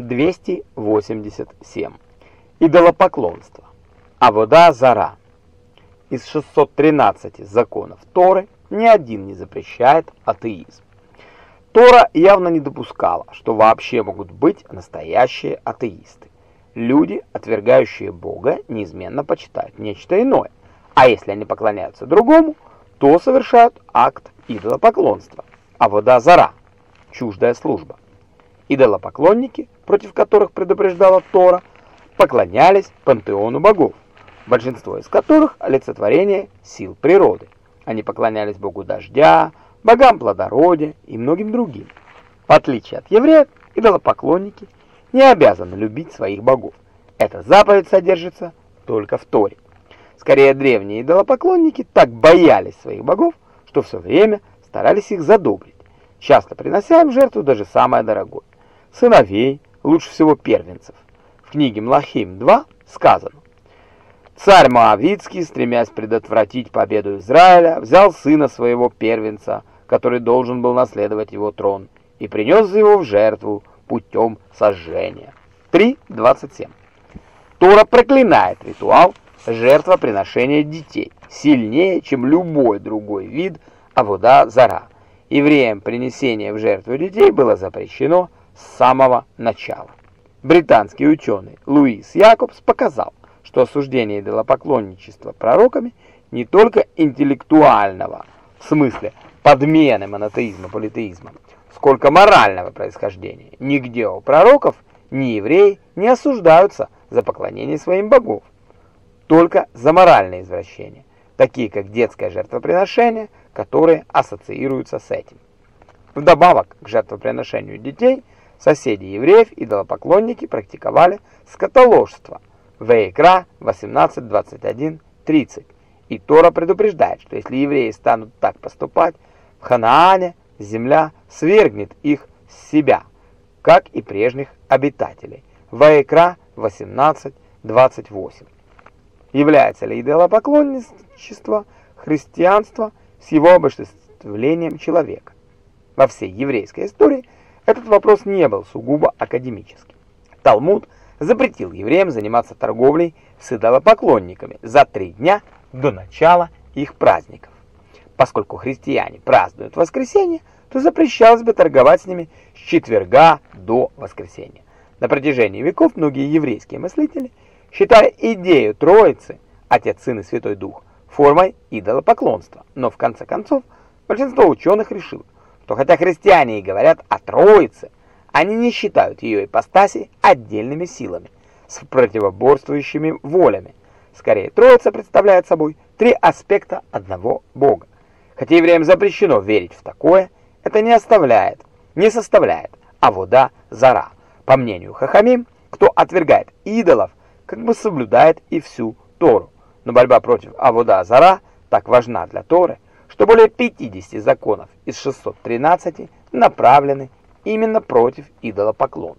287. Идолопоклонство. А вода зара. Из 613 законов Торы ни один не запрещает атеизм. Тора явно не допускала, что вообще могут быть настоящие атеисты. Люди, отвергающие Бога, неизменно почитают нечто иное, а если они поклоняются другому, то совершают акт идолопоклонства. А вода зара – чуждая служба. Идолопоклонники, против которых предупреждала Тора, поклонялись пантеону богов, большинство из которых олицетворение сил природы. Они поклонялись богу дождя, богам плодородия и многим другим. В отличие от евреев, идолопоклонники не обязаны любить своих богов. Эта заповедь содержится только в Торе. Скорее, древние идолопоклонники так боялись своих богов, что все время старались их задобрить, часто принося им жертву даже самое дорогое сыновей, лучше всего первенцев. В книге Млахим 2 сказано, Царь Моавицкий, стремясь предотвратить победу Израиля, взял сына своего первенца, который должен был наследовать его трон, и принес его в жертву путем сожжения. 3.27. Тора проклинает ритуал жертвоприношения детей сильнее, чем любой другой вид авода зара. Евреям принесение в жертву детей было запрещено с самого начала. Британский ученый Луис Якобс показал, что осуждение идолопоклонничества пророками не только интеллектуального, в смысле подмены монотеизма политеизмом, сколько морального происхождения. Нигде у пророков ни евреи не осуждаются за поклонение своим богов, только за моральные извращения, такие как детское жертвоприношение, которые ассоциируются с этим. Вдобавок к жертвоприношению детей – Соседи евреев, идолопоклонники, практиковали скотоложство. Вейкра 18.21.30. И Тора предупреждает, что если евреи станут так поступать, в Ханаане земля свергнет их с себя, как и прежних обитателей. Ваикра 18.28. Является ли идолопоклонничество христианство с его обожествлением человека? Во всей еврейской истории – этот вопрос не был сугубо академическим. Талмуд запретил евреям заниматься торговлей с идолопоклонниками за три дня до начала их праздников. Поскольку христиане празднуют воскресенье, то запрещалось бы торговать с ними с четверга до воскресенья. На протяжении веков многие еврейские мыслители считали идею Троицы, Отец, Сын и Святой Дух, формой идолопоклонства. Но в конце концов большинство ученых решило, что хотя христиане и говорят о Троице, они не считают ее ипостаси отдельными силами, с противоборствующими волями. Скорее, Троица представляет собой три аспекта одного Бога. Хотя евреям запрещено верить в такое, это не оставляет, не составляет авода зара. По мнению Хахамим, кто отвергает идолов, как бы соблюдает и всю Тору. Но борьба против авода зара так важна для Торы, что более 50 законов из 613 направлены именно против идолопоклонства.